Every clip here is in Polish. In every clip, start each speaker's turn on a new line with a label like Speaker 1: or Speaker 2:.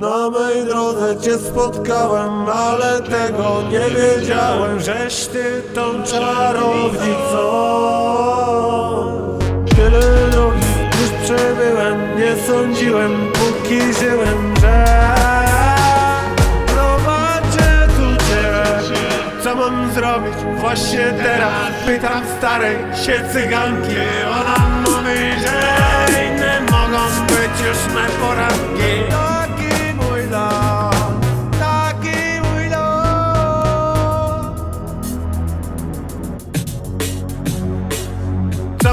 Speaker 1: Na mej drodze cię spotkałem, ale tego nie wiedziałem, żeś ty tą czarownicą. Tyle drogi już przebyłem, nie sądziłem, póki żyłem, że zobaczę tu ciebie. Co mam zrobić właśnie teraz? Pytam starej się cyganki, ona mówi, że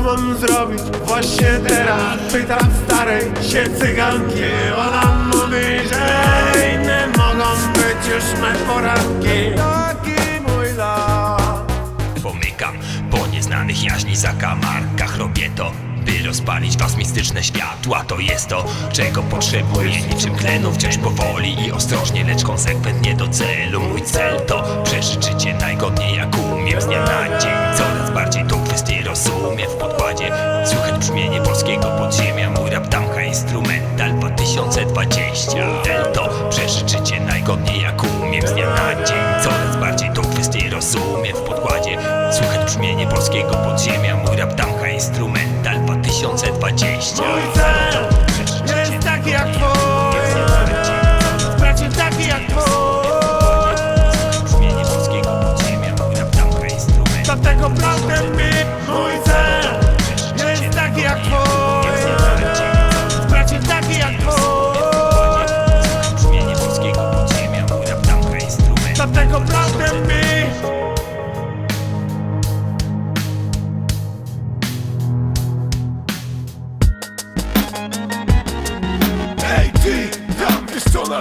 Speaker 1: mam zrobić? Właśnie teraz? Pytam starej się cyganki. Ona mówi, że inne mogą być już me poranki Taki mój los
Speaker 2: Pomykam po nieznanych jaźni zakamarkach Robię to, by rozpalić was mistyczne światła. To jest to, czego potrzebuję Niczym tlenu wciąż powoli i ostrożnie Lecz konsekwentnie do celu. Mój cel to przeżyć życie najgodniej najgodniej jak umiem. Z dnia na dzień coraz bardziej tą kwestię rozumiem W podkładzie. Słychać brzmienie polskiego podziemia. Mój rap tamka instrumental. 2020
Speaker 1: Mój cel jest taki jak twój. Bracie taki jak twój.
Speaker 2: Brzmienie polskiego podziemia. Mój rap tamka instrumental.
Speaker 1: Dlatego prawdę mi mój cel jest taki jak twój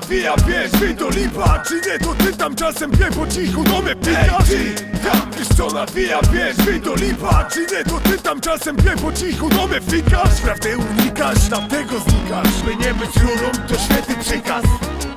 Speaker 3: nawija, wiesz, do lipa Czy nie, to ty tam czasem nie po cichu do mnie pikasz tam wiesz co nawija, wiesz, wy do lipa Czy nie, to ty tam czasem nie po cichu do mnie fikasz Prawdę unikasz, dlatego znikasz. By nie być rurą, to świat